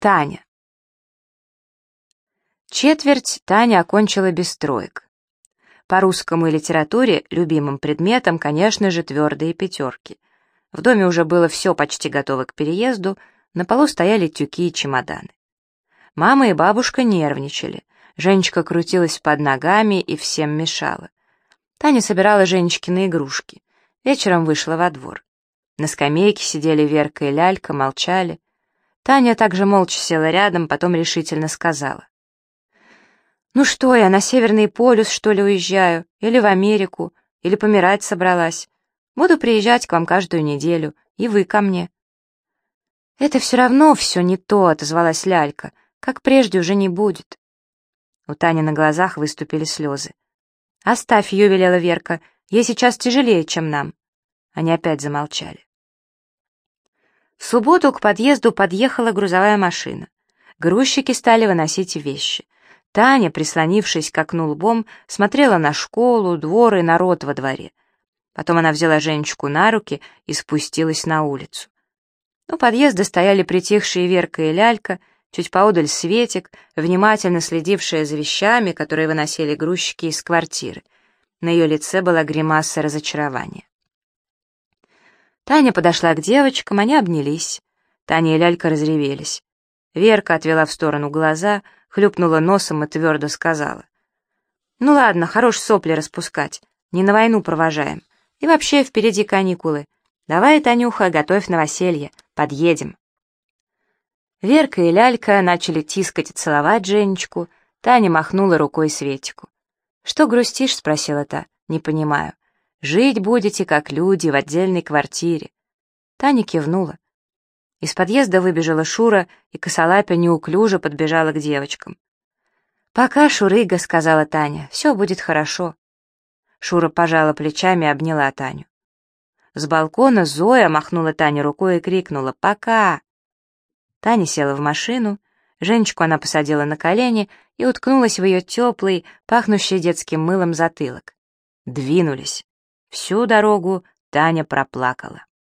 Таня. Четверть Таня окончила без троек. По русскому и литературе любимым предметом, конечно же, твердые пятерки. В доме уже было все почти готово к переезду, на полу стояли тюки и чемоданы. Мама и бабушка нервничали. Женечка крутилась под ногами и всем мешала. Таня собирала Женечкины игрушки. Вечером вышла во двор. На скамейке сидели Верка и Лялька, молчали. Таня также молча села рядом, потом решительно сказала. «Ну что я, на Северный полюс, что ли, уезжаю? Или в Америку? Или помирать собралась? Буду приезжать к вам каждую неделю, и вы ко мне». «Это все равно все не то», — отозвалась Лялька. «Как прежде уже не будет». У Тани на глазах выступили слезы. «Оставь ее», — велела Верка. «Ей сейчас тяжелее, чем нам». Они опять замолчали. В субботу к подъезду подъехала грузовая машина. Грузчики стали выносить вещи. Таня, прислонившись к окну лбом, смотрела на школу, двор и народ во дворе. Потом она взяла Женечку на руки и спустилась на улицу. У подъезда стояли притихшие Верка и Лялька, чуть поодаль Светик, внимательно следившая за вещами, которые выносили грузчики из квартиры. На ее лице была гримаса разочарования. Таня подошла к девочкам, они обнялись. Таня и Лялька разревелись. Верка отвела в сторону глаза, хлюпнула носом и твердо сказала. «Ну ладно, хорош сопли распускать, не на войну провожаем. И вообще впереди каникулы. Давай, Танюха, готовь новоселье, подъедем». Верка и Лялька начали тискать и целовать Женечку, Таня махнула рукой Светику. «Что грустишь?» — спросила та. «Не понимаю». Жить будете, как люди, в отдельной квартире». Таня кивнула. Из подъезда выбежала Шура, и косолапя неуклюже подбежала к девочкам. «Пока, Шурыга», — сказала Таня, — «все будет хорошо». Шура пожала плечами и обняла Таню. С балкона Зоя махнула Тане рукой и крикнула «Пока!». Таня села в машину, Женечку она посадила на колени и уткнулась в ее теплый, пахнущий детским мылом затылок. Двинулись. Всю дорогу Таня проплакала.